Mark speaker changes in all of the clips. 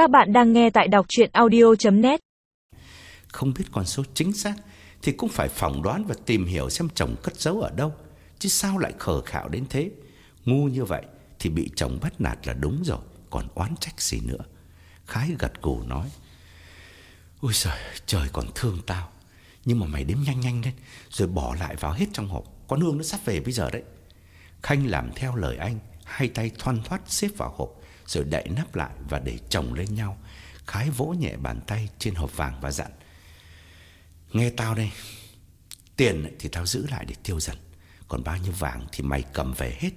Speaker 1: Các bạn đang nghe tại đọc chuyện audio.net
Speaker 2: Không biết con số chính xác thì cũng phải phỏng đoán và tìm hiểu xem chồng cất giấu ở đâu. Chứ sao lại khờ khạo đến thế? Ngu như vậy thì bị chồng bắt nạt là đúng rồi, còn oán trách gì nữa. Khái gật gù nói. Ôi trời, trời còn thương tao. Nhưng mà mày đếm nhanh nhanh lên, rồi bỏ lại vào hết trong hộp. Con Hương nó sắp về bây giờ đấy. Khanh làm theo lời anh, hai tay thoăn thoát xếp vào hộp, rồi đậy nắp lại và để chồng lên nhau. Khái vỗ nhẹ bàn tay trên hộp vàng và dặn. Nghe tao đây, tiền thì tao giữ lại để tiêu dần. Còn bao nhiêu vàng thì mày cầm về hết.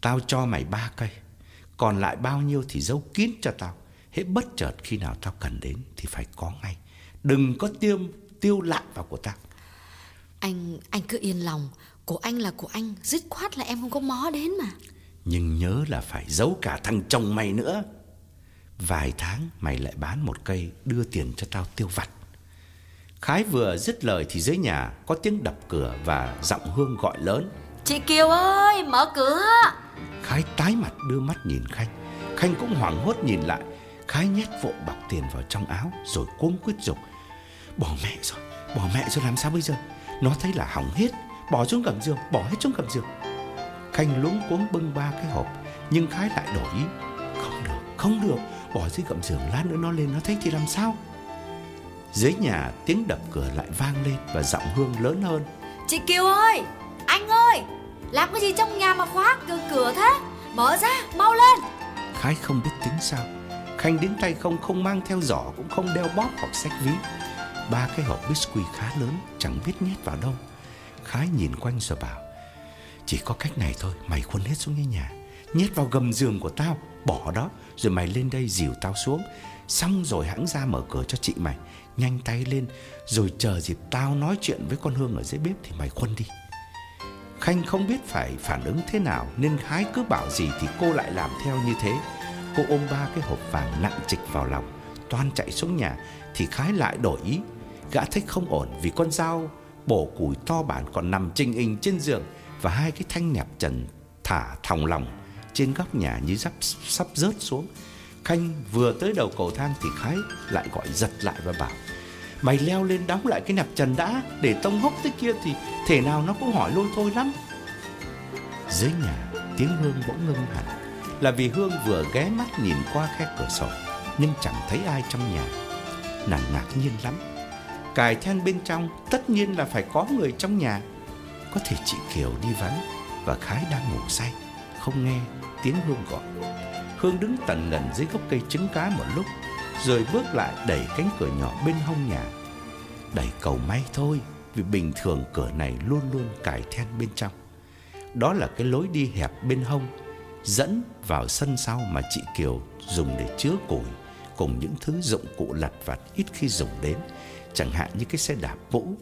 Speaker 2: Tao cho mày ba cây, còn lại bao nhiêu thì giấu kín cho tao. Hết bất chợt khi nào tao cần đến thì phải có ngay. Đừng có tiêu tiêu lạ vào của tao.
Speaker 3: Anh anh cứ yên lòng Của anh là của anh Dứt khoát là em không có mó đến mà
Speaker 2: nhưng nhớ là phải giấu cả thằng chồng mày nữa. Vài tháng mày lại bán một cây đưa tiền cho tao tiêu vặt. Khái vừa dứt lời thì dưới nhà có tiếng đập cửa và giọng Hương gọi lớn.
Speaker 3: Chị Kiều ơi mở cửa
Speaker 2: Khái tái mặt đưa mắt nhìn Khanh. Khanh cũng hoảng hốt nhìn lại. Khái nhét vội bọc tiền vào trong áo rồi cuống quyết dục. Bỏ mẹ rồi, bỏ mẹ rồi làm sao bây giờ? Nó thấy là hỏng hết, bỏ xuống gầm giường, bỏ hết xuống gầm giường. Khanh luống cuống bưng ba cái hộp, nhưng Khái lại đổi ý. Không được, không được, bỏ dưới gầm giường lát nữa nó lên nó thấy thì làm sao? Dưới nhà tiếng đập cửa lại vang lên và giọng Hương lớn hơn.
Speaker 3: Chị Kiều ơi Anh ơi Làm cái gì trong nhà mà khóa cửa cửa thế Mở ra mau lên
Speaker 2: Khái không biết tính sao Khanh đến tay không không mang theo giỏ Cũng không đeo bóp hoặc sách ví Ba cái hộp biscuit khá lớn Chẳng biết nhét vào đâu Khái nhìn quanh rồi bảo chỉ có cách này thôi, Mày khuân hết xuống cái nhà. Nhét vào gầm giường của tao, Bỏ đó, Rồi mày lên đây dìu tao xuống. Xong rồi hãng ra mở cửa cho chị mày. Nhanh tay lên, Rồi chờ dịp tao nói chuyện với con Hương ở dưới bếp Thì mày khuân đi. Khanh không biết phải phản ứng thế nào, Nên Khái cứ bảo gì thì cô lại làm theo như thế. Cô ôm ba cái hộp vàng nặng trịch vào lòng, Toan chạy xuống nhà, Thì Khái lại đổi ý. Gã thấy không ổn vì con dao Bổ củi to bản còn nằm trinh hình trên giường và hai cái thanh nẹp trần thả thòng lòng Trên góc nhà như sắp, sắp rớt xuống. Khanh vừa tới đầu cầu thang thì Khái lại gọi giật lại và bảo Mày leo lên đóng lại cái nạp trần đã Để tông hốc tới kia thì thể nào nó cũng hỏi lôi thôi lắm. Dưới nhà tiếng Hương bỗng ngưng hẳn Là vì Hương vừa ghé mắt nhìn qua khe cửa sổ Nhưng chẳng thấy ai trong nhà. Nàng ngạc nhiên lắm Cài then bên trong tất nhiên là phải có người trong nhà. Có thể chị Kiều đi vắng Và Khái đang ngủ say, Không nghe tiếng Hương gọi. Hương đứng tần ngần dưới gốc cây trứng cá một lúc, Rồi bước lại đẩy cánh cửa nhỏ bên hông nhà. Đẩy cầu may thôi, Vì bình thường cửa này luôn luôn cài then bên trong. Đó là cái lối đi hẹp bên hông, Dẫn vào sân sau mà chị Kiều dùng để chứa củi Cùng những thứ dụng cụ lặt vặt ít khi dùng đến, Chẳng hạn như cái xe đạp cũ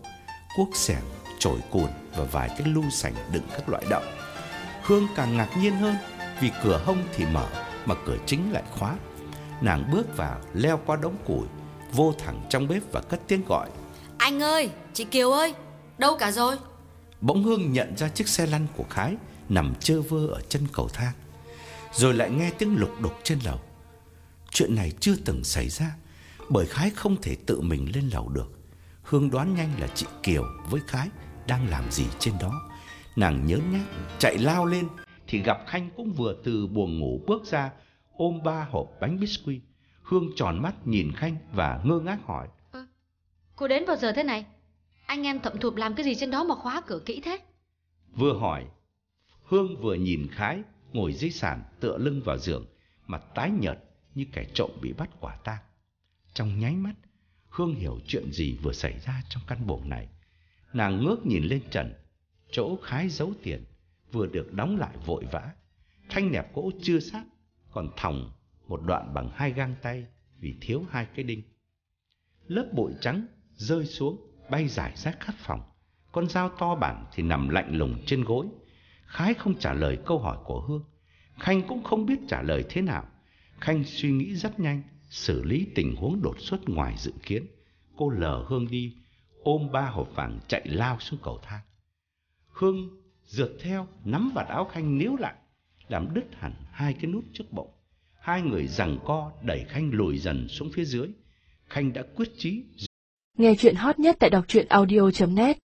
Speaker 2: Cuốc xẻng, chổi cùn và vài cái lu sành đựng các loại đậu. Hương càng ngạc nhiên hơn Vì cửa hông thì mở mà cửa chính lại khóa. Nàng bước vào leo qua đống củi Vô thẳng trong bếp và cất tiếng gọi.
Speaker 3: Anh ơi Chị Kiều ơi Đâu cả rồi?
Speaker 2: Bỗng Hương nhận ra chiếc xe lăn của Khái Nằm chơ vơ ở chân cầu thang Rồi lại nghe tiếng lục đục trên lầu. Chuyện này chưa từng xảy ra Bởi Khái không thể tự mình lên lầu được Hương đoán nhanh là chị Kiều với Khái Đang làm gì trên đó. Nàng nhớ nhác chạy lao lên. Thì gặp Khanh cũng vừa từ buồng ngủ bước ra Ôm ba hộp bánh biscuit. Hương tròn mắt nhìn Khanh và ngơ ngác hỏi.
Speaker 3: Cô đến bao giờ thế này? Anh em thậm thụp làm cái gì trên đó mà khóa cửa kỹ thế?
Speaker 2: Vừa hỏi Hương vừa nhìn Khái Ngồi dưới sàn tựa lưng vào giường Mặt tái nhợt như kẻ trộm bị bắt quả tang. Trong nháy mắt Hương hiểu chuyện gì vừa xảy ra trong căn buồng này. Nàng ngước nhìn lên trần, Chỗ Khái giấu tiền, Vừa được đóng lại vội vã. Thanh nẹp gỗ chưa sát, Còn thòng một đoạn bằng hai găng tay Vì thiếu hai cái đinh. Lớp bụi trắng rơi xuống, Bay rải rác khắp phòng. Con dao to bản thì nằm lạnh lùng trên gối. Khái không trả lời câu hỏi của Hương. Khanh cũng không biết trả lời thế nào. Khanh suy nghĩ rất nhanh Xử lý tình huống đột xuất ngoài dự kiến. Cô lờ Hương đi, Ôm ba hộp vàng chạy lao xuống cầu thang. Hương rượt theo, Nắm vạt áo Khanh níu lại, Làm đứt hẳn hai cái nút trước bụng. Hai người giằng co đẩy Khanh lùi dần xuống phía dưới. Khanh đã quyết chí
Speaker 4: Nghe chuyện hot nhất tại đọc truyện audio.net